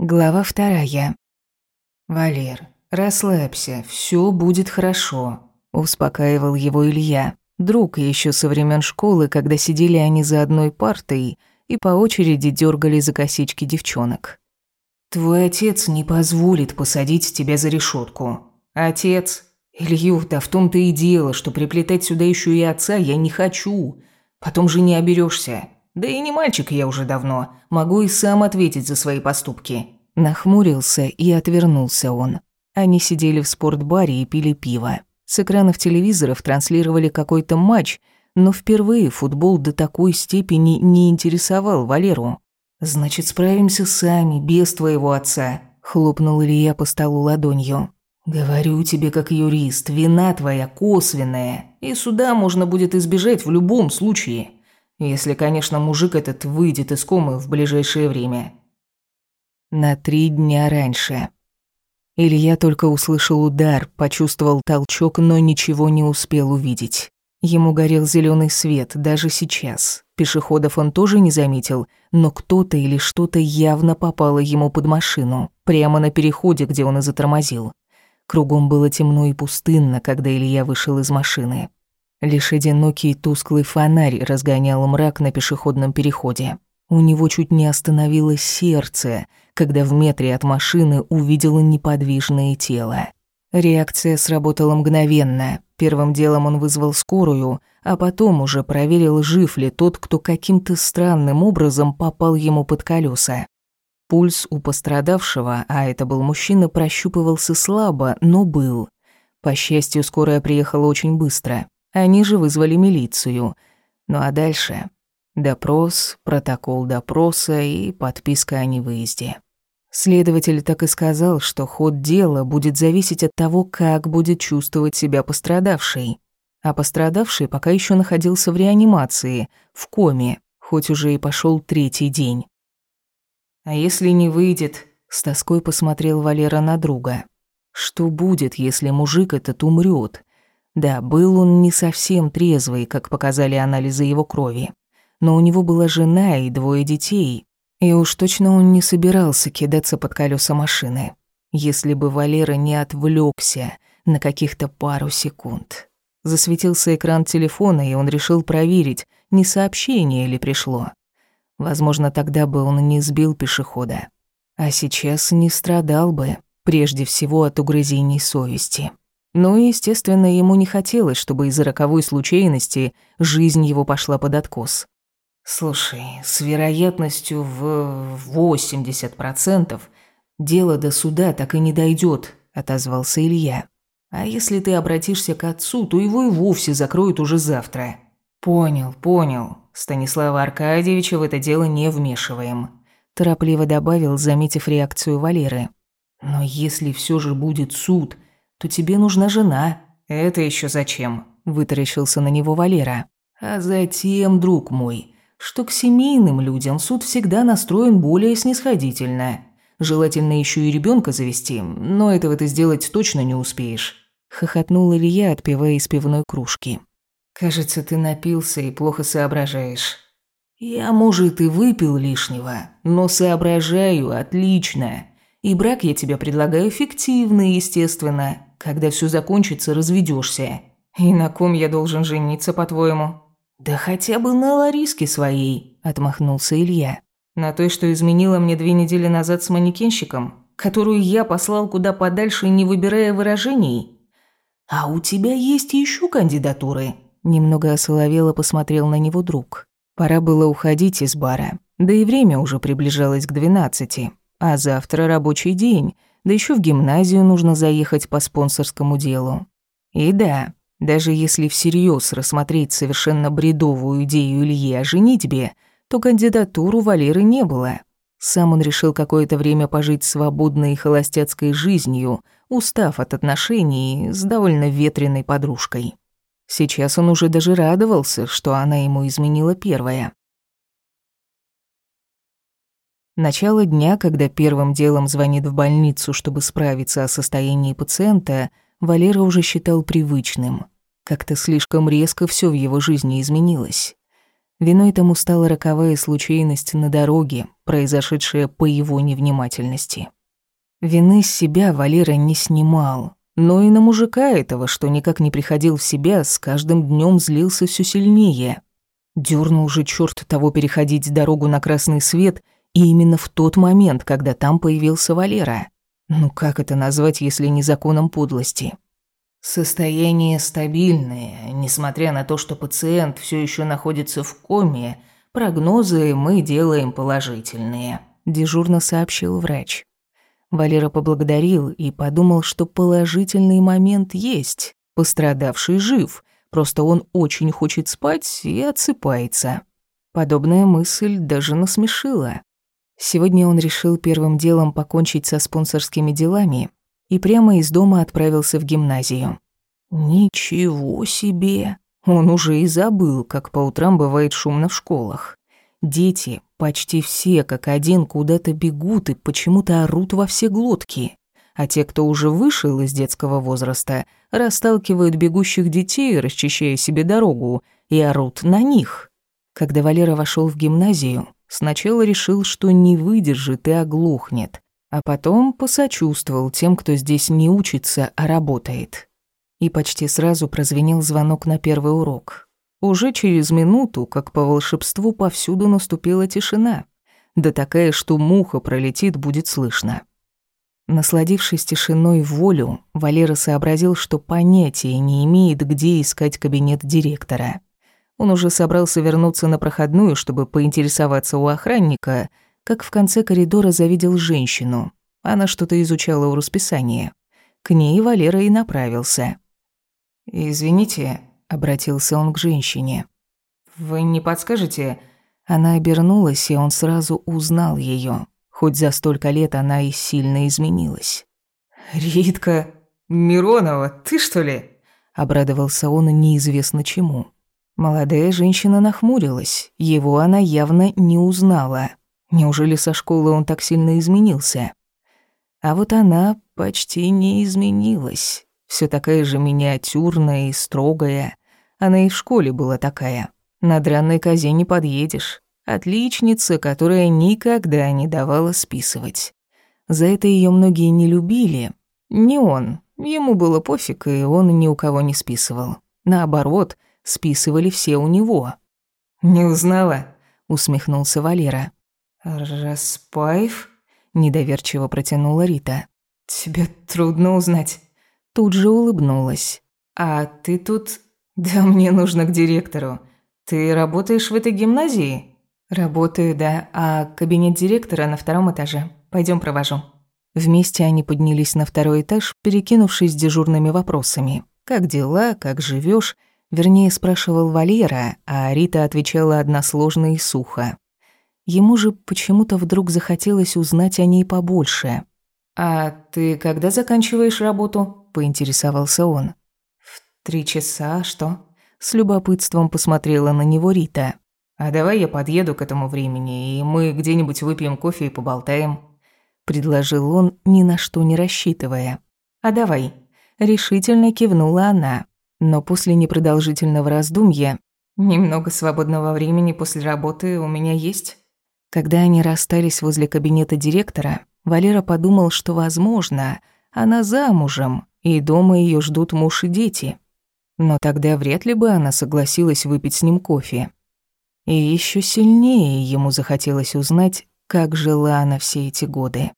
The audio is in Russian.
Глава вторая. «Валер, расслабься, все будет хорошо», – успокаивал его Илья. Друг еще со времен школы, когда сидели они за одной партой и по очереди дергали за косички девчонок. «Твой отец не позволит посадить тебя за решетку. Отец? Илью, да в том-то и дело, что приплетать сюда еще и отца я не хочу. Потом же не оберешься. Да и не мальчик я уже давно, могу и сам ответить за свои поступки». Нахмурился и отвернулся он. Они сидели в спортбаре и пили пиво. С экранов телевизоров транслировали какой-то матч, но впервые футбол до такой степени не интересовал Валеру. «Значит, справимся сами, без твоего отца», – хлопнул Илья по столу ладонью. «Говорю тебе как юрист, вина твоя косвенная, и суда можно будет избежать в любом случае». Если, конечно, мужик этот выйдет из комы в ближайшее время. На три дня раньше. Илья только услышал удар, почувствовал толчок, но ничего не успел увидеть. Ему горел зеленый свет даже сейчас. Пешеходов он тоже не заметил, но кто-то или что-то явно попало ему под машину, прямо на переходе, где он и затормозил. Кругом было темно и пустынно, когда Илья вышел из машины. Лишь одинокий тусклый фонарь разгонял мрак на пешеходном переходе. У него чуть не остановилось сердце, когда в метре от машины увидел неподвижное тело. Реакция сработала мгновенно. Первым делом он вызвал скорую, а потом уже проверил, жив ли тот, кто каким-то странным образом попал ему под колеса. Пульс у пострадавшего, а это был мужчина, прощупывался слабо, но был. По счастью, скорая приехала очень быстро. Они же вызвали милицию. Ну а дальше допрос, протокол допроса и подписка о невыезде. Следователь так и сказал, что ход дела будет зависеть от того, как будет чувствовать себя пострадавший. А пострадавший пока еще находился в реанимации, в коме, хоть уже и пошел третий день. А если не выйдет, с тоской посмотрел Валера на друга. Что будет, если мужик этот умрет? Да, был он не совсем трезвый, как показали анализы его крови. Но у него была жена и двое детей. И уж точно он не собирался кидаться под колеса машины. Если бы Валера не отвлекся на каких-то пару секунд. Засветился экран телефона, и он решил проверить, не сообщение ли пришло. Возможно, тогда бы он не сбил пешехода. А сейчас не страдал бы, прежде всего от угрызений совести. Но, естественно, ему не хотелось, чтобы из-за роковой случайности жизнь его пошла под откос. «Слушай, с вероятностью в 80% дело до суда так и не дойдет, отозвался Илья. «А если ты обратишься к отцу, то его и вовсе закроют уже завтра». «Понял, понял. Станислава Аркадьевича в это дело не вмешиваем», торопливо добавил, заметив реакцию Валеры. «Но если все же будет суд, то тебе нужна жена. Это еще зачем? Вытаращился на него Валера. А затем, друг мой, что к семейным людям суд всегда настроен более снисходительно. Желательно еще и ребенка завести, но этого ты сделать точно не успеешь. Хохотнул Илья, отпивая из пивной кружки. Кажется, ты напился и плохо соображаешь. Я, может, и выпил лишнего, но соображаю отлично. И брак я тебе предлагаю фиктивный, естественно. Когда все закончится, разведешься. И на ком я должен жениться, по-твоему? Да хотя бы на Лариске своей, отмахнулся Илья. На той, что изменила мне две недели назад с манекенщиком, которую я послал куда подальше, не выбирая выражений. А у тебя есть еще кандидатуры? Немного осоловело посмотрел на него друг. Пора было уходить из бара. Да и время уже приближалось к двенадцати. А завтра рабочий день, да еще в гимназию нужно заехать по спонсорскому делу. И да, даже если всерьез рассмотреть совершенно бредовую идею Ильи о женитьбе, то кандидатуру Валеры не было. Сам он решил какое-то время пожить свободной холостяцкой жизнью, устав от отношений с довольно ветреной подружкой. Сейчас он уже даже радовался, что она ему изменила первая. Начало дня, когда первым делом звонит в больницу, чтобы справиться о состоянии пациента, Валера уже считал привычным. Как-то слишком резко все в его жизни изменилось. Виной тому стала роковая случайность на дороге, произошедшее по его невнимательности. Вины с себя Валера не снимал, но и на мужика этого, что никак не приходил в себя, с каждым днем злился все сильнее. Дёрнул же черт того переходить дорогу на красный свет, и именно в тот момент, когда там появился Валера. Ну как это назвать, если не законом подлости? Состояние стабильное, несмотря на то, что пациент все еще находится в коме, прогнозы мы делаем положительные, дежурно сообщил врач. Валера поблагодарил и подумал, что положительный момент есть. Пострадавший жив, просто он очень хочет спать и отсыпается. Подобная мысль даже насмешила. Сегодня он решил первым делом покончить со спонсорскими делами и прямо из дома отправился в гимназию. Ничего себе! Он уже и забыл, как по утрам бывает шумно в школах. Дети, почти все как один, куда-то бегут и почему-то орут во все глотки. А те, кто уже вышел из детского возраста, расталкивают бегущих детей, расчищая себе дорогу, и орут на них. Когда Валера вошел в гимназию, сначала решил, что не выдержит и оглохнет, а потом посочувствовал тем, кто здесь не учится, а работает. И почти сразу прозвенел звонок на первый урок. Уже через минуту, как по волшебству, повсюду наступила тишина. Да такая, что муха пролетит, будет слышно. Насладившись тишиной волю, Валера сообразил, что понятия не имеет, где искать кабинет директора. Он уже собрался вернуться на проходную, чтобы поинтересоваться у охранника — как в конце коридора завидел женщину. Она что-то изучала у расписания. К ней Валера и направился. «Извините», — обратился он к женщине. «Вы не подскажете?» Она обернулась, и он сразу узнал ее. Хоть за столько лет она и сильно изменилась. «Ритка Миронова, ты что ли?» Обрадовался он неизвестно чему. Молодая женщина нахмурилась. Его она явно не узнала. Неужели со школы он так сильно изменился? А вот она почти не изменилась. Все такая же миниатюрная и строгая. Она и в школе была такая. На дранной козе не подъедешь. Отличница, которая никогда не давала списывать. За это ее многие не любили. Не он. Ему было пофиг, и он ни у кого не списывал. Наоборот, списывали все у него. «Не узнала?» — усмехнулся Валера. «Распаев?» — недоверчиво протянула Рита. «Тебя трудно узнать». Тут же улыбнулась. «А ты тут...» «Да мне нужно к директору. Ты работаешь в этой гимназии?» «Работаю, да. А кабинет директора на втором этаже. Пойдем провожу». Вместе они поднялись на второй этаж, перекинувшись дежурными вопросами. «Как дела? Как живешь? Вернее, спрашивал Валера, а Рита отвечала односложно и сухо. Ему же почему-то вдруг захотелось узнать о ней побольше. «А ты когда заканчиваешь работу?» – поинтересовался он. «В три часа, что?» С любопытством посмотрела на него Рита. «А давай я подъеду к этому времени, и мы где-нибудь выпьем кофе и поболтаем», – предложил он, ни на что не рассчитывая. «А давай», – решительно кивнула она. Но после непродолжительного раздумья «Немного свободного времени после работы у меня есть». Когда они расстались возле кабинета директора, Валера подумал, что, возможно, она замужем, и дома ее ждут муж и дети. Но тогда вряд ли бы она согласилась выпить с ним кофе. И еще сильнее ему захотелось узнать, как жила она все эти годы.